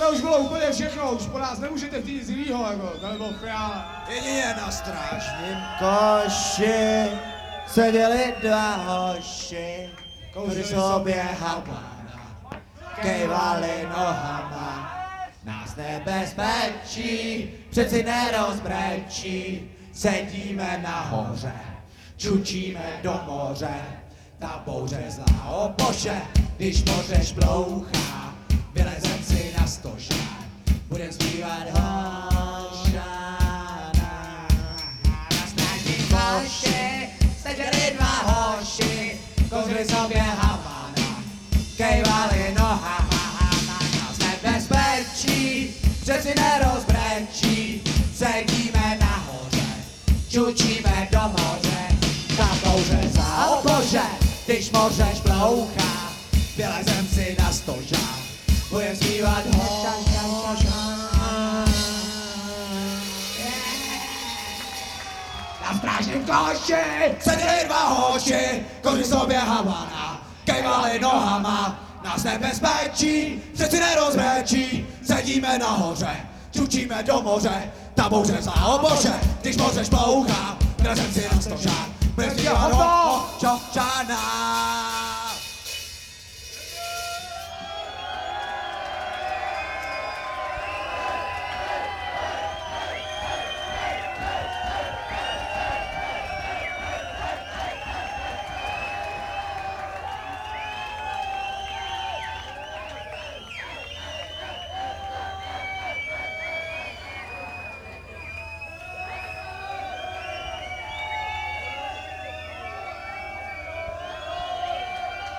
Tohle už bylo úplně všechno, už po nás nemůžete chtít nic jinýho, jako, tohle byl fiala. Jedině na strážním koši seděli dva hoši, kouřili sobě habana, kejvali nohama. Nás nebezpečí, přeci nerozbrečí, sedíme nahoře, čučíme do moře. Ta bouře zlá, o bože, když moře šplouchá, kouřili sobě havana, kejvali nohama, nás nebezpečí, přeci nerozbrečí, sedíme nahoře, čučíme do moře, ta bouře za o bože, když moře šplouchá, vylezem si na stožák, Na strážním koši seděli dva hoši, koři sobě havana, kejvali nohama, nás nebezpečí, přeci nerozbrečí, sedíme nahoře, čučíme do moře, ta bouře za o bože, když moře šplouchá, vylezem si na stožák, budem zpívat hošana.